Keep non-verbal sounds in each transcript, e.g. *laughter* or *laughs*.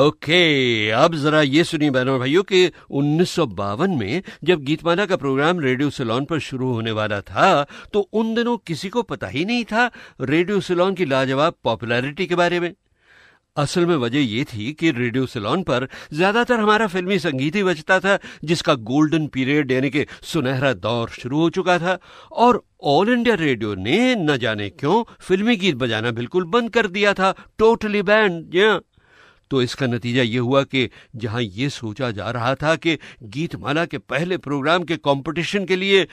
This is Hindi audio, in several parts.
ओके, अब जरा ये सुनिए बहनों भाइयों कि उन्नीस सौ बावन में जब गीतमाला का प्रोग्राम रेडियो सिलोन पर शुरू होने वाला था तो उन दिनों किसी को पता ही नहीं था रेडियो सिलोन की लाजवाब पॉपुलैरिटी के बारे में। असल में वजह यह थी कि रेडियो सिलोन पर ज़्यादातर हमारा फिल्मी संगीत ही बजता था, जिसका गोल्डन पीरियड यानी कि सुनहरा दौर शुरू हो चुका था, और ऑल इंडिया रेडियो ने न जाने क्यों फिल्मी गीत बजाना बिल्कुल बंद कर दिया था, टोटली बैंड तो इसका नतीजा ये हुआ कि जहाँ ये सोचा जा रहा था कि गीतमाला के पहले प्रोग्राम के कंपटीशन के लिए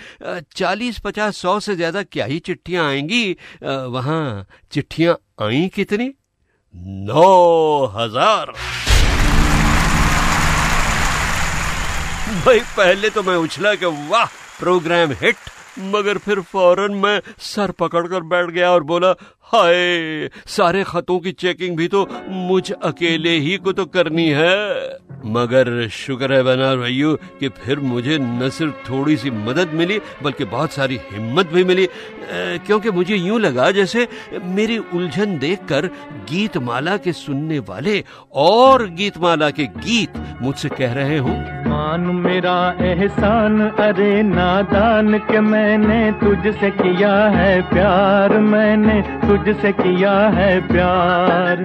चालीस पचास सौ से ज़्यादा क्या ही चिट्ठियाँ आएँगी वहाँ चिट्ठियाँ आई कितनी? नौ हज़ार। भाई, पहले तो मैं उछला कि वाह, प्रोग्राम हिट, मगर फिर फ़ौरन मैं सर पकड़कर बैठ गया और बोला हाय, सारे खतों की चेकिंग भी तो मुझ अकेले ही को तो करनी है। मगर शुक्र है बना भाइयों कि फिर मुझे न सिर्फ़ थोड़ी सी मदद मिली, बल्कि बहुत सारी हिम्मत भी मिली। क्योंकि मुझे यूँ लगा जैसे मेरी उलझन देखकर गीतमाला के सुनने वाले और गीतमाला के गीत मुझसे कह रहे हो। मान मेरा एहसान, अरे नादान, के मैंने तुझसे किया है प्यार। मैंने तुझ तुझसे किया है प्यार।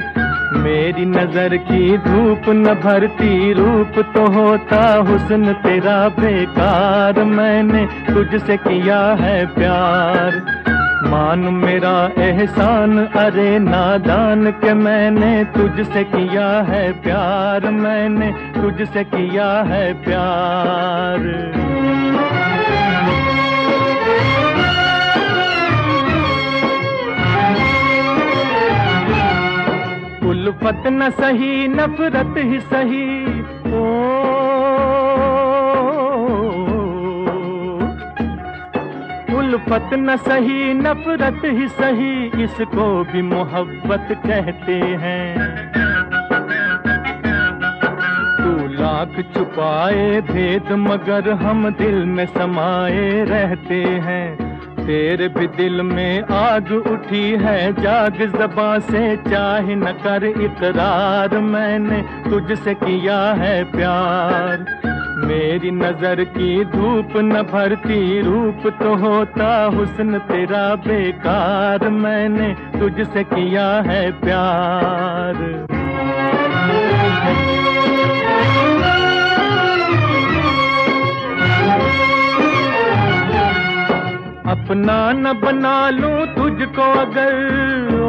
मेरी नज़र की धूप न भरती, रूप तो होता हुस्न तेरा बेकार। मैंने तुझसे किया है प्यार। मान मेरा एहसान, अरे नादान के मैंने तुझसे किया है प्यार। मैंने तुझसे किया है प्यार। उल्फत न सही, नफरत ही सही। ओ उल्फत न सही, नफरत ही सही, इसको भी मोहब्बत कहते हैं। तू लाख छुपाए, भेद मगर हम दिल में समाये रहते हैं। तेरे भी दिल में आग उठी है, जाग जबा से चाहे न कर इकरार। मैंने तुझसे किया है प्यार। मेरी नज़र की धूप न भरती, रूप तो होता हुस्न तेरा बेकार। मैंने तुझसे किया है प्यार। अपना न बना लूँ तुझको अगर। ओ,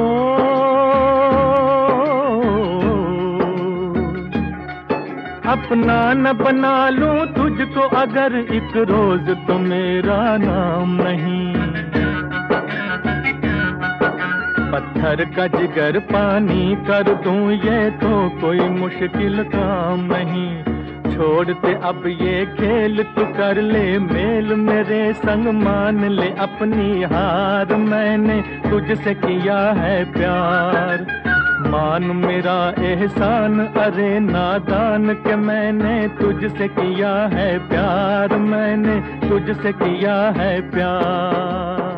अपना न बना लूँ तुझको अगर एक रोज तो मेरा नाम नहीं। पत्थर का जिगर पानी कर दूँ ये तो कोई मुश्किल काम नहीं। छोड़ते, अब ये खेल तू कर ले। मेल मेरे संग मान ले अपनी हार। मैंने तुझसे किया है प्यार। मान मेरा एहसान, अरे नादान के मैंने तुझसे किया है प्यार। मैंने तुझसे किया है प्यार।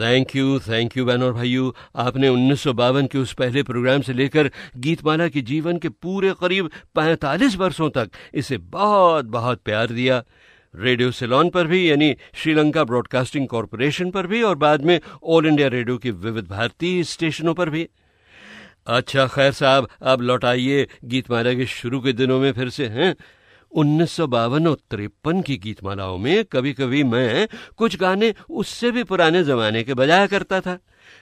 थैंक यू थैंक यू बहन और भाइयों। आपने उन्नीस सौ बावन के उस पहले प्रोग्राम से लेकर गीतमाला के जीवन के पूरे करीब 45 वर्षों तक इसे बहुत बहुत प्यार दिया। रेडियो सिलोन पर भी, यानी श्रीलंका ब्रॉडकास्टिंग कॉरपोरेशन पर भी, और बाद में ऑल इंडिया रेडियो की विविध भारतीय स्टेशनों पर भी। अच्छा खैर साहब, अब लौटाइए गीतमाला के शुरू के दिनों में फिर से, हैं? उन्नीस सौ बावन और तिरपन की गीतमालाओं में कभी कभी मैं कुछ गाने उससे भी पुराने जमाने के बजाया करता था,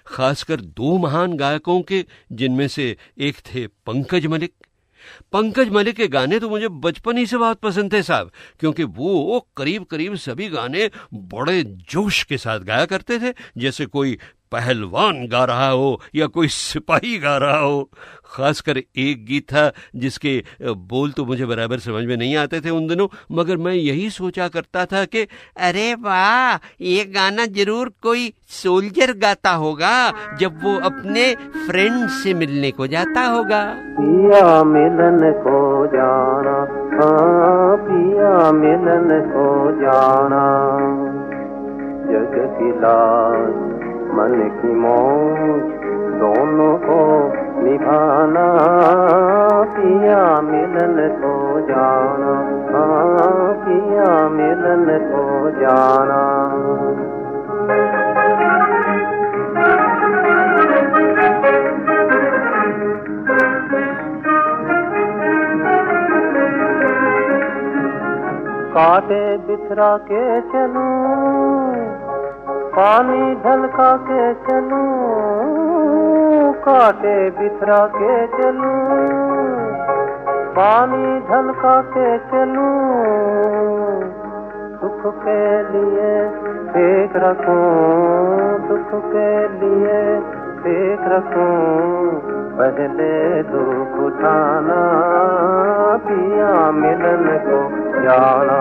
खासकर दो महान गायकों के, जिनमें से एक थे पंकज मलिक। पंकज मलिक के गाने तो मुझे बचपन ही से बहुत पसंद थे साहब, क्योंकि वो करीब करीब सभी गाने बड़े जोश के साथ गाया करते थे, जैसे कोई पहलवान गा रहा हो या कोई सिपाही गा रहा हो, खासकर एक गीत था जिसके बोल तो मुझे बराबर समझ में नहीं आते थे उन दिनों, मगर मैं यही सोचा करता था कि, अरे वाह, ये गाना ज़रूर कोई सोल्जर गाता होगा, जब वो अपने फ्रेंड से मिलने को जाता होगा. पिया मिलन को जाना हाँ पिया मिलन को जाना जग मन की मौज दोनों को निभाना पिया मिलन को जाना हाँ पिया मिलन को जाना। काटे बिथरा के चलू पानी ढलका के चलूँ, काटे बिथरा के चलूँ। पानी ढलका के चलूँ, सुख के लिए देख रखूँ, सुख के लिए देख रखूँ। पहले दुख उठाना, पिया मिलन को जाना,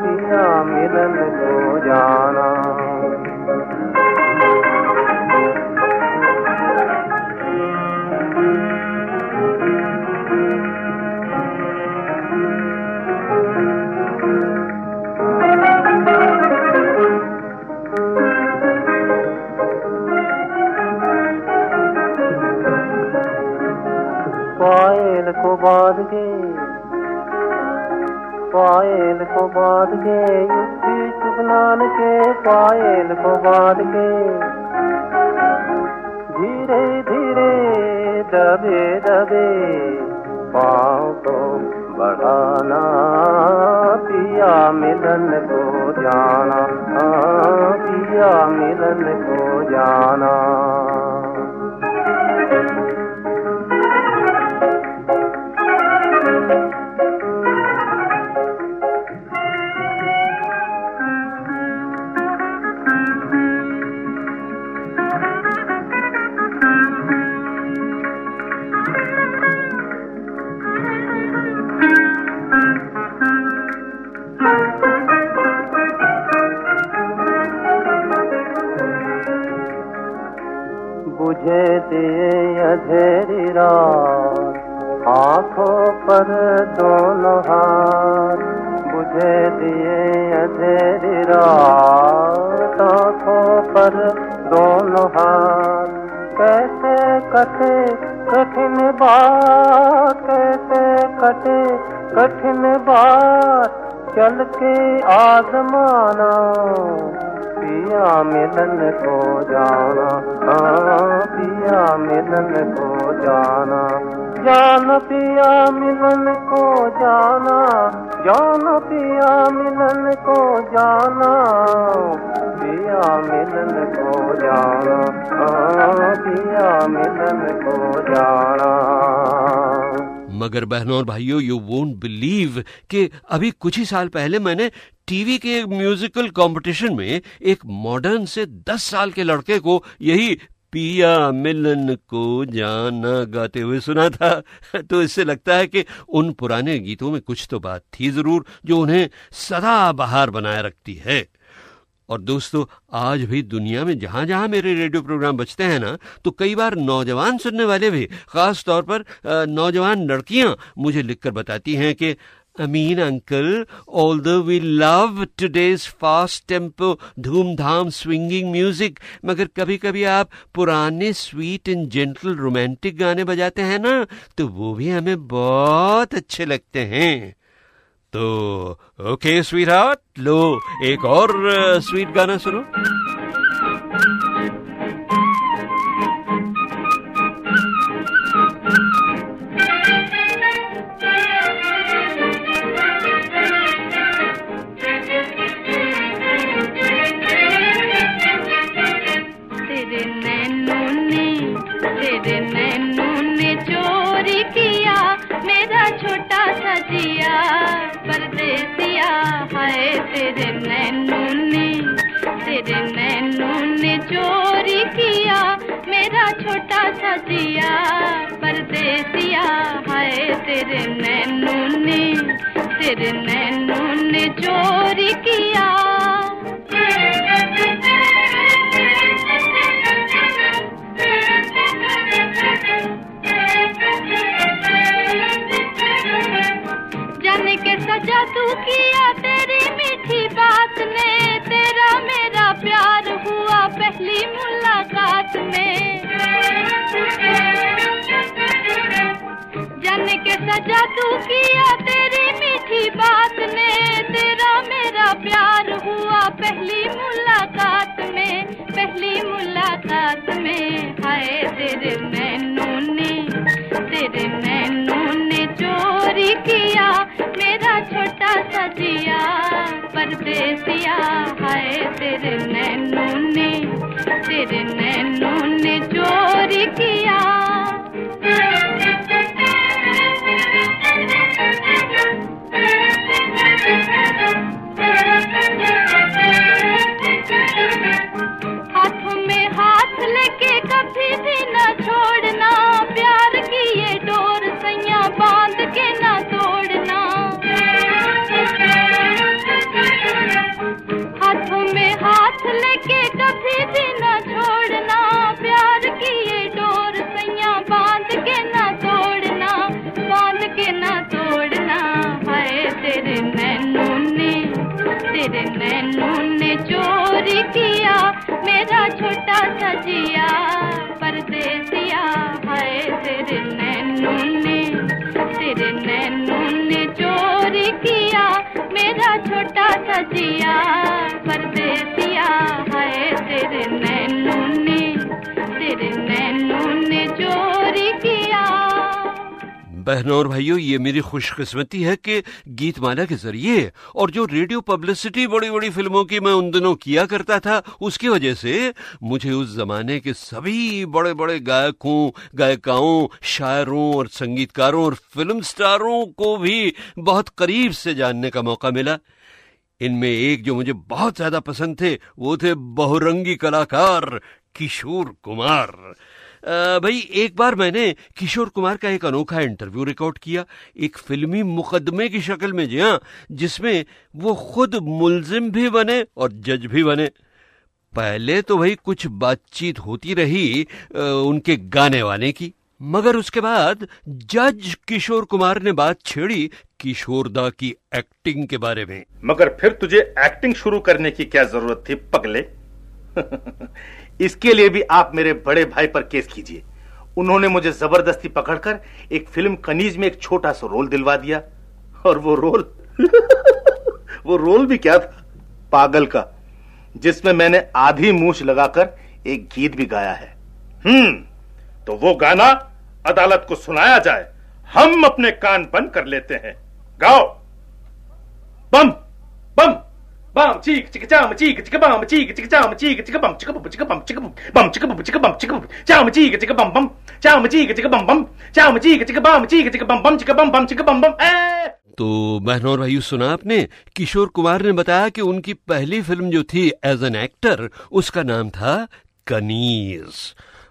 पिया मिलन को जाना। को युक्ति चुगनान के पायल को बाँध के। धीरे धीरे दबे दबे पाँव को बढ़ाना पिया मिलन को जाना हाँ, पिया मिलन चल के आजमाना पिया मिलन को मगर बहनों और भाइयों यू वोंट बिलीव कि अभी कुछ ही साल पहले मैंने टीवी के म्यूजिकल कंपटीशन में एक मॉडर्न से दस साल के लड़के को यही पिया मिलन को जाना गाते हुए सुना था। तो इससे लगता है कि उन पुराने गीतों में कुछ तो बात थी ज़रूर जो उन्हें सदा बहार बनाए रखती है। और दोस्तों, आज भी दुनिया में जहाँ जहाँ मेरे रेडियो प्रोग्राम बचते हैं ना तो कई बार नौजवान सुनने वाले भी, खास तौर पर नौजवान लड़कियाँ मुझे लिखकर बताती हैं कि, Amin uncle although we love today's fast tempo धूमधाम स्विंगिंग म्यूज़िक मगर कभी कभी आप पुराने स्वीट एंड जेंटल रोमांटिक गाने बजाते हैं ना तो वो भी हमें बहुत अच्छे लगते हैं। तो ओके स्वीट हार्ट लो एक और स्वीट गाना सुनो। क्या जादू किया, तेरी मीठी बात ने तेरा मेरा प्यार हुआ पहली मुलाकात में। पहली मुलाकात में हाय तेरे मैनू ने। तेरे मैनू ने चोरी किया, मेरा छोटा सा जिया। परदेसिया हाय तेरे मैनू ने। तेरे मैनू ने चोरी किया। छोटा बहनों और भाइयों, ये मेरी खुशकिस्मती है कि गीतमाला के ज़रिए और जो रेडियो पब्लिसिटी बड़ी बड़ी फ़िल्मों की मैं उन दिनों किया करता था, उसकी वजह से मुझे उस जमाने के सभी बड़े बड़े गायकों, गायिकाओं, शायरों और संगीतकारों और फ़िल्म स्टारों को भी बहुत करीब से जानने का मौका मिला। इनमें एक जो मुझे बहुत ज़्यादा पसंद थे, वो थे बहुरंगी कलाकार किशोर कुमार। भाई, एक बार मैंने किशोर कुमार का एक अनोखा इंटरव्यू रिकॉर्ड किया। एक फिल्मी मुकदमे की शक्ल में जी हाँ जिसमें वो खुद मुलजिम भी बने और जज भी बने। पहले तो भाई कुछ बातचीत होती रही उनके गाने वाने की। मगर उसके बाद जज किशोर कुमार ने बात छेड़ी किशोरदा की एक्टिंग के बारे में। मगर फिर तुझे एक्टिंग शुरू करने की क्या ज़रूरत थी, पगले? *laughs* इसके लिए भी आप मेरे बड़े भाई पर केस कीजिए। उन्होंने मुझे ज़बरदस्ती पकड़कर एक फ़िल्म कनीज में एक छोटा सा रोल दिलवा दिया। और वो रोल *laughs* वो रोल भी क्या था? पागल का, जिसमें मैंने आधी मूछ लगाकर एक गीत भी गाया है। हम्म तो वो गाना अदालत को सुनाया जाए। हम अपने कान बंद कर लेते हैं। गाओ। बम बम। Bum chik chika chama chika chika bum chika chika chama chika chika bum chika bum chika bum chika bum bum chika bum chika bum chika bum chama chika chika bum bum chama chika chika bum bum chama chika chika bum chika chika bum bum chika bum bum chika bum bum eh तो बहनों और भाइयों सुना आपने किशोर कुमार ने बताया कि उनकी पहली फ़िल्म जो थी एज एन एक्टर उसका नाम था कनीज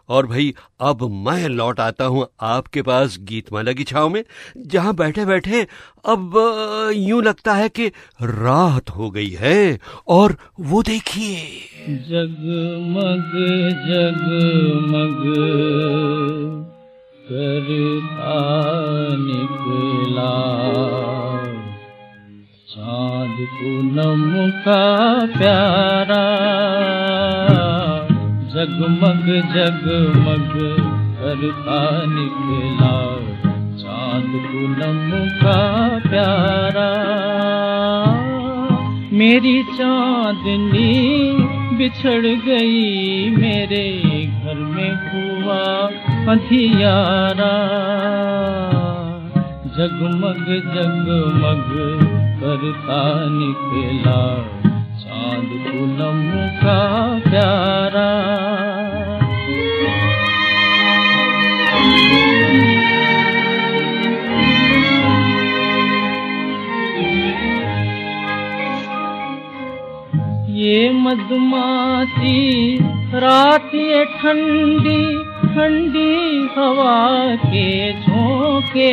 और भाई, अब मैं लौट आता हूँ आपके पास गीतमाला की छाव में, जहाँ बैठे बैठे अब यूँ लगता है कि रात हो गई है। और वो देखिए। जगमग जगमग करता निकला। पूनम का प्यारा। जगमग जगमग करता निकला चाँद पूनम का प्यारा। मेरी चांदनी बिछड़ गई मेरे घर में हुआ अंधियारा जगमग जगमग करता निकला चाँद पूनम का प्यारा। ये मधुमाती रात ये ठंडी ठंडी हवा के झोंके।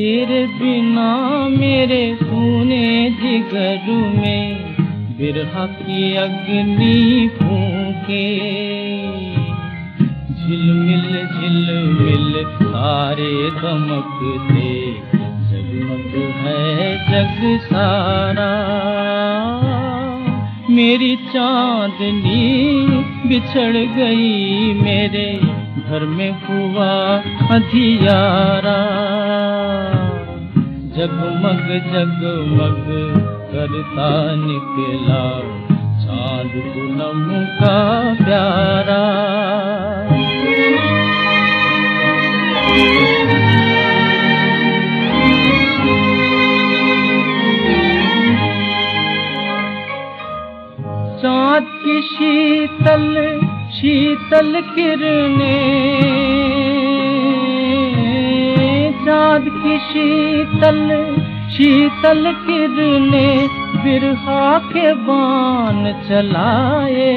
तेरे बिना मेरे सुने जिगर में बिरहा की अग्नि फूके। झिलमिल झिलमिल तारे दमकते जगमग है जग सारा। मेरी चांदनी बिछड़ गई मेरे घर में हुआ अधियारा जगमग जगमग करता निकला चांद पूनम का प्यारा चांद की शीतल शीतल किरने चांद शीतल शीतल किरने बिरहा के बान चलाए।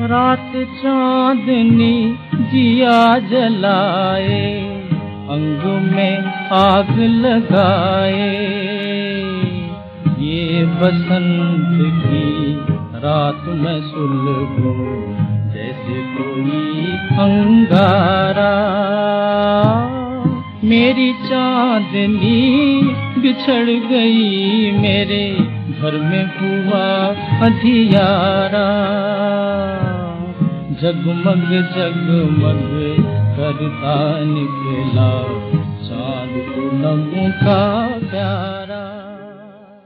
रात चांदनी जिया जलाए, अंग में आग लगाए। ये बसंत की रात में सुलगूं, जैसे कोई अंगारा। मेरी चांदनी बिछड़ गई मेरे घर में हुआ अधियारा जगमग जगमग करता निकला चाँद पूनम का प्यारा।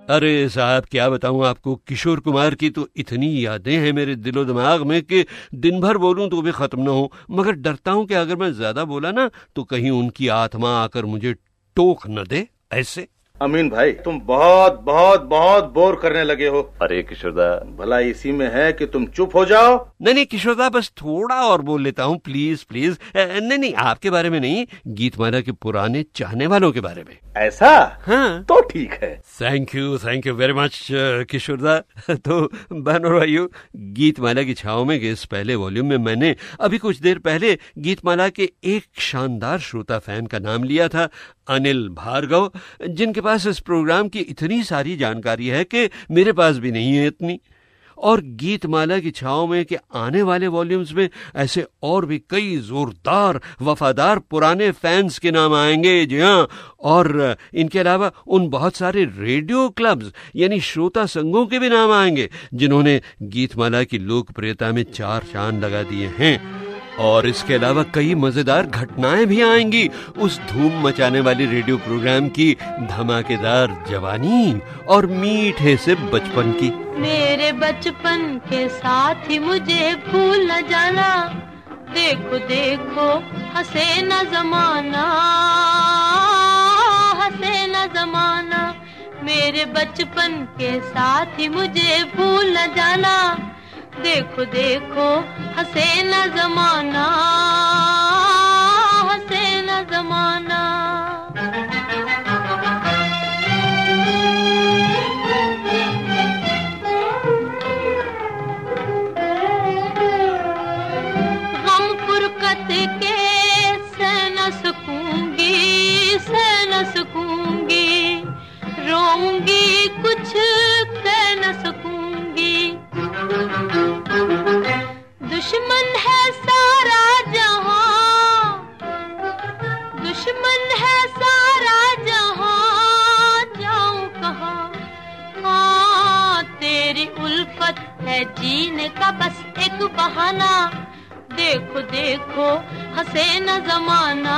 अरे साहब, क्या बताऊँ आपको? किशोर कुमार की तो इतनी यादें हैं मेरे दिलो दिमाग में कि दिन भर बोलूँ तो भी खत्म ना हो। मगर डरता हूँ कि अगर मैं ज़्यादा बोला ना तो कहीं उनकी आत्मा आकर मुझे टोक न दे, ऐसे। अमीन भाई तुम बहुत बहुत बहुत बोर करने लगे हो। अरे किशोरदा। भला इसी में है कि तुम चुप हो जाओ। नहीं नहीं किशोरदा बस थोड़ा और बोल लेता हूँ प्लीज़ प्लीज़ नहीं नहीं आपके बारे में नहीं गीत गीतमाला के पुराने चाहने वालों के बारे में। ऐसा? हाँ। तो ठीक है। Thank you thank you very much किशोरदा। *laughs* तो बहनों भाइयों गीतमाला की छाव में इस पहले वॉल्यूम में मैंने अभी कुछ देर पहले गीतमाला के एक शानदार श्रोता फ़ैन का नाम लिया था। अनिल भार्गव, जिनके पास इस प्रोग्राम की इतनी सारी जानकारी है कि मेरे पास भी नहीं है इतनी। और गीतमाला की छाव में के आने वाले वॉल्यूम्स में ऐसे और भी कई जोरदार, वफादार पुराने फैंस के नाम आएँगे। जी हाँ और इनके अलावा उन बहुत सारे रेडियो क्लब्स, यानी श्रोता संघों के भी नाम आएँगे, जिन्होंने गीतमाला की लोकप्रियता में चार चाँद लगा दिए हैं। और इसके अलावा कई मज़ेदार घटनाएँ भी आएँगी। उस धूम मचाने वाली रेडियो प्रोग्राम की धमाकेदार जवानी और मीठे से बचपन की। मेरे बचपन के साथ ही मुझे भूल न जाना। देखो देखो, हसे न जमाना। हंसे न जमाना। मेरे बचपन के साथ ही मुझे भूल न जाना। देखो देखो, हंसे न जमाना, हंसे न जमाना। गम फुरकत के सह न सकूँगी सह न सकूँगी, रोऊँगी बहाना। देखो देखो हंसे न जमाना।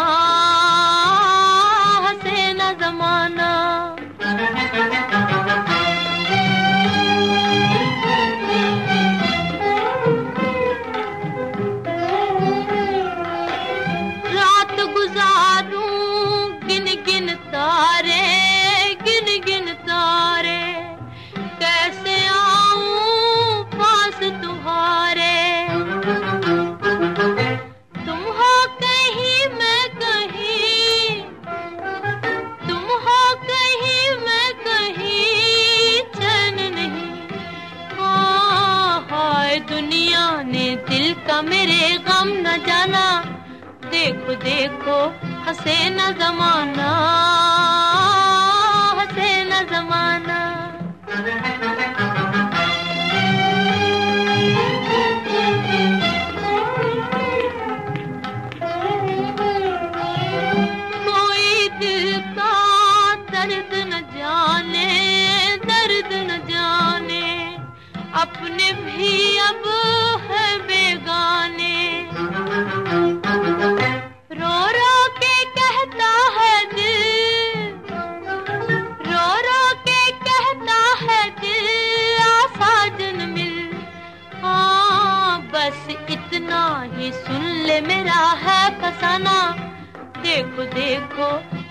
देखो,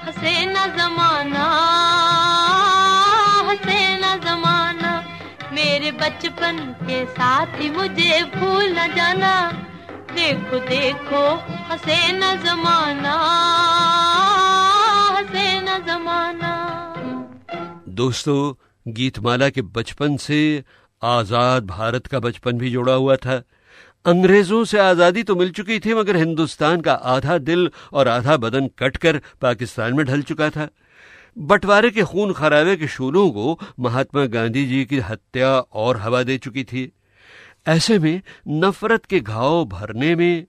हंसे न जमाना, हंसे न जमाना। मेरे बचपन के साथ ही मुझे भूल न जाना। देखो देखो, हसे न जमाना, हसे न जमाना। दोस्तों, गीतमाला के बचपन से आज़ाद भारत का बचपन भी जुड़ा हुआ था। अंग्रेज़ों से आज़ादी तो मिल चुकी थी, मगर हिंदुस्तान का आधा दिल और आधा बदन कटकर पाकिस्तान में ढल चुका था। बंटवारे के खून खराबे के शूलों को महात्मा गांधी जी की हत्या और हवा दे चुकी थी। ऐसे में नफरत के घाव भरने में,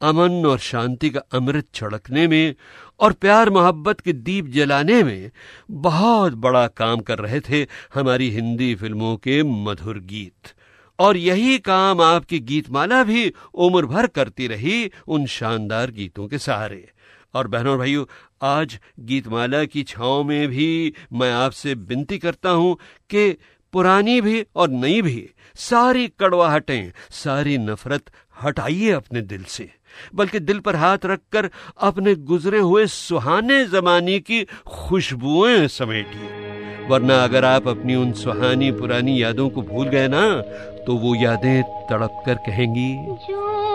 अमन और शांति का अमृत छड़कने में और प्यार मोहब्बत के दीप जलाने में बहुत बड़ा काम कर रहे थे हमारी हिंदी फ़िल्मों के मधुर गीत। और यही काम आपकी गीतमाला भी उम्र भर करती रही उन शानदार गीतों के सहारे। और बहनों और भाइयों, आज गीतमाला की छाओ में भी मैं आपसे विनती करता हूँ कि पुरानी भी और नई भी सारी कड़वाहटें, सारी नफरत हटाइए अपने दिल से। बल्कि दिल पर हाथ रखकर अपने गुजरे हुए सुहाने जमाने की खुशबुएँ समेटिए। वरना अगर आप अपनी उन सुहानी पुरानी यादों को भूल गए ना तो वो यादें तड़प कर कहेंगी, जो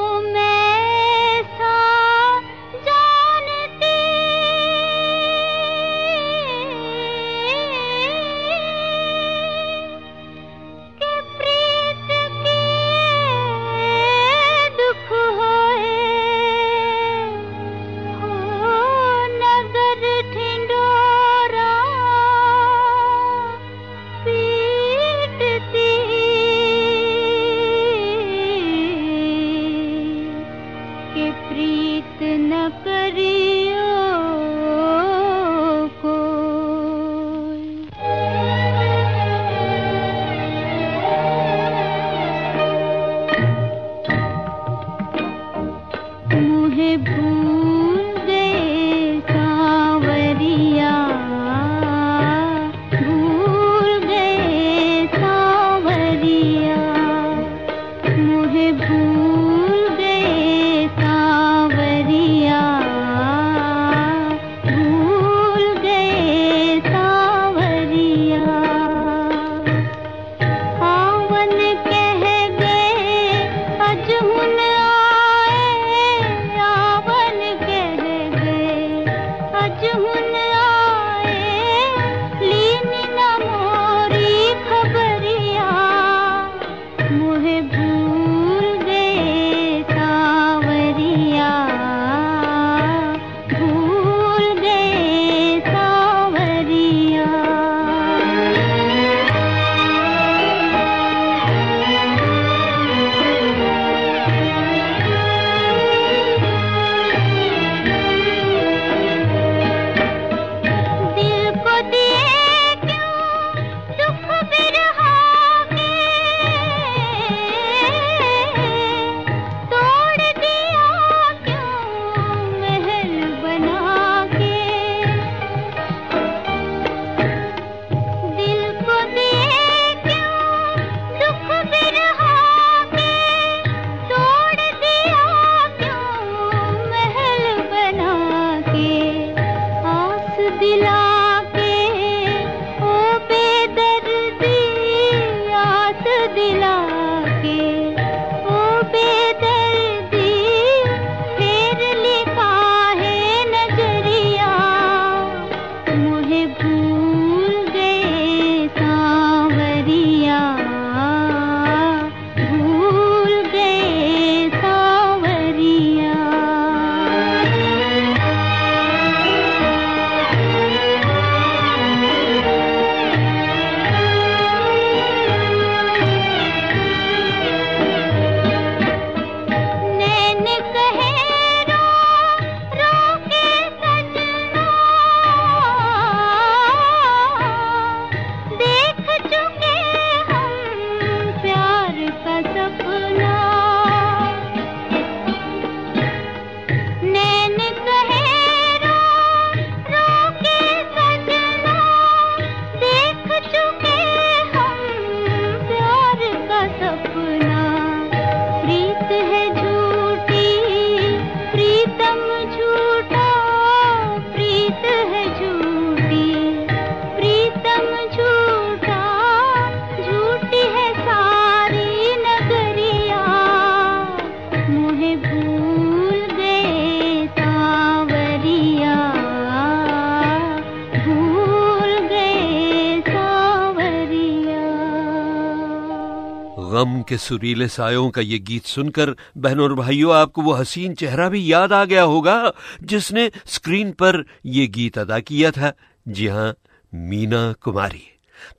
के सुरीले सायों का ये गीत सुनकर, बहनों और भाइयों, आपको वो हसीन चेहरा भी याद आ गया होगा, जिसने स्क्रीन पर ये गीत अदा किया था। जी हाँ, मीना कुमारी।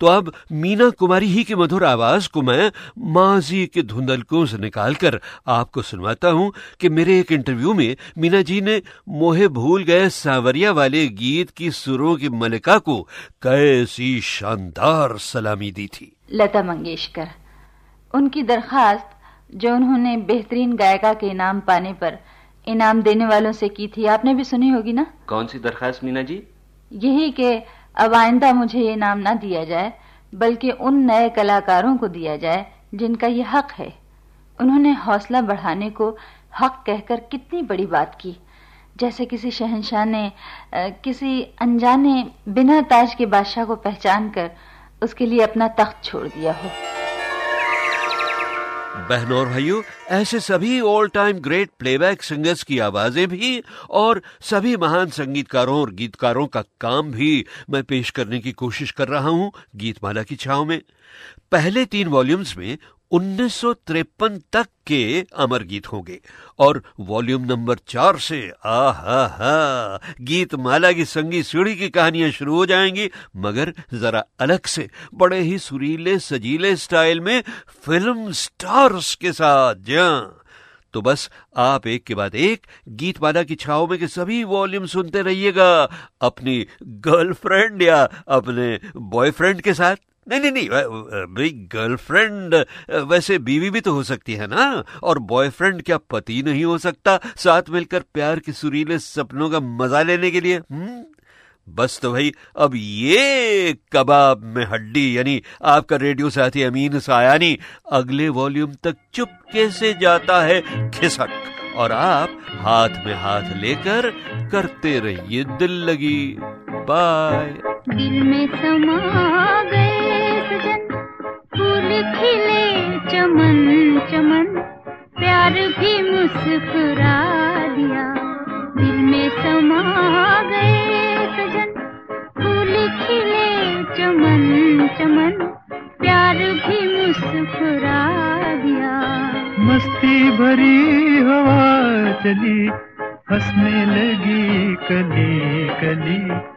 तो अब मीना कुमारी ही की मधुर आवाज़ को मैं माजी के धुंधलकों से निकालकर आपको सुनवाता हूँ कि मेरे एक इंटरव्यू में मीना जी ने मोहे भूल गए सावरिया वाले गीत की सुरों की मलिका को कैसी शानदार सलामी दी थी। लता मंगेशकर। उनकी दरखास्त जो उन्होंने बेहतरीन गायिका के इनाम पाने पर इनाम देने वालों से की थी आपने भी सुनी होगी ना? कौन सी दरखास्त मीना जी? यही कि अब आइंदा मुझे ये नाम ना दिया जाए बल्कि उन नए कलाकारों को दिया जाए जिनका ये हक है। उन्होंने हौसला बढ़ाने को हक कहकर कितनी बड़ी बात की। जैसे किसी शहनशाह ने किसी अनजाने बिना ताज के बादशाह को पहचान कर उसके लिए अपना तख्त छोड़ दिया हो। बहनों और भाइयों, ऐसे सभी all time great playback singers की आवाज़ें भी और सभी महान संगीतकारों और गीतकारों का काम भी मैं पेश करने की कोशिश कर रहा हूँ गीतमाला की छाव में। पहले तीन वॉल्यूम्स में उन्नीस तक के अमर गीत होंगे। और वॉल्यूम नंबर चार से आहा हा गीत माला की संगी सीढ़ी की कहानियाँ शुरू हो जाएँगी, मगर जरा अलग से, बड़े ही सुरीले, सजीले स्टाइल में फ़िल्म स्टार्स के साथ जहाँ तो बस आप एक के बाद एक गीतमाला की छाओ में के सभी वॉल्यूम सुनते रहिएगा, अपनी गर्लफ्रेंड या अपने बॉयफ्रेंड के साथ। नहीं नहीं नहीं भाई गर्लफ्रेंड, वैसे बीवी भी तो हो सकती है ना? और बॉयफ्रेंड क्या पति नहीं हो सकता? साथ मिलकर प्यार के सुरीले सपनों का मज़ा लेने के लिए। हम्म बस तो भाई, अब ये कबाब में हड्डी, यानी आपका रेडियो साथी अमीन सायानी, अगले वॉल्यूम तक चुपके से जाता है खिसक, और आप हाथ में हाथ लेकर करते रहिए दिल लगी, बाय। दिल में समा गए सजन, फूल खिले चमन चमन, प्यार भी मुस्कुरा दिया। चली हंसने लगी कली कली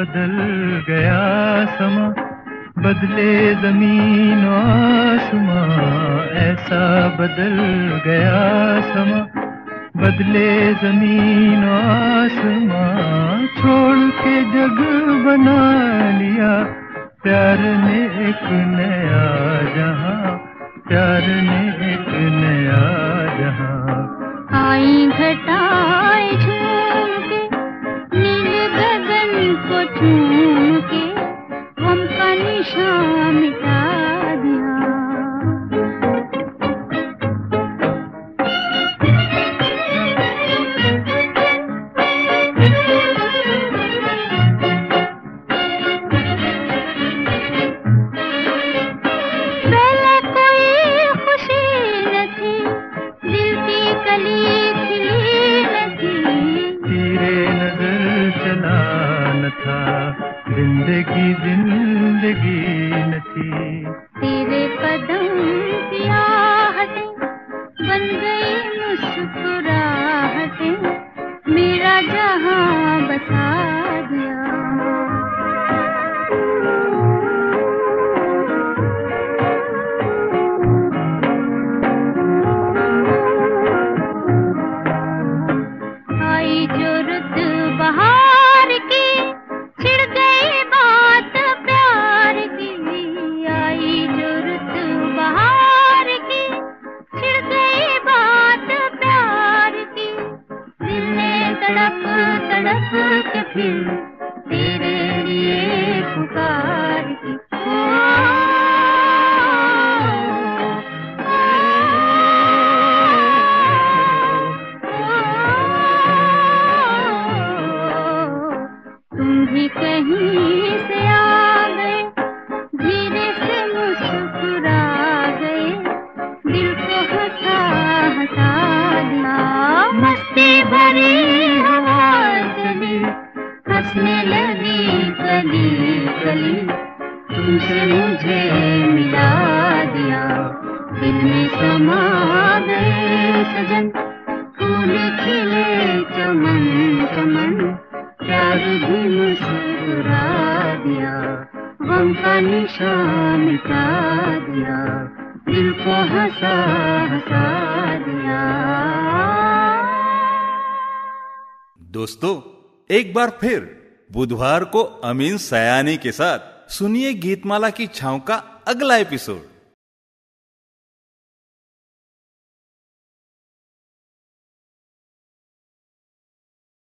बदल गया समा, बदले ज़मीन आसमां। ऐसा बदल गया समा, बदले ज़मीन आसमां। छोड़ के जग बना लिया, प्यार ने एक नया जहाँ, प्यार ने एक नया जहाँ। आई घटाए ज़िंदगी ज़िंदगी एक बार फिर बुधवार को अमीन सयानी के साथ सुनिए गीतमाला की छाव का अगला एपिसोड।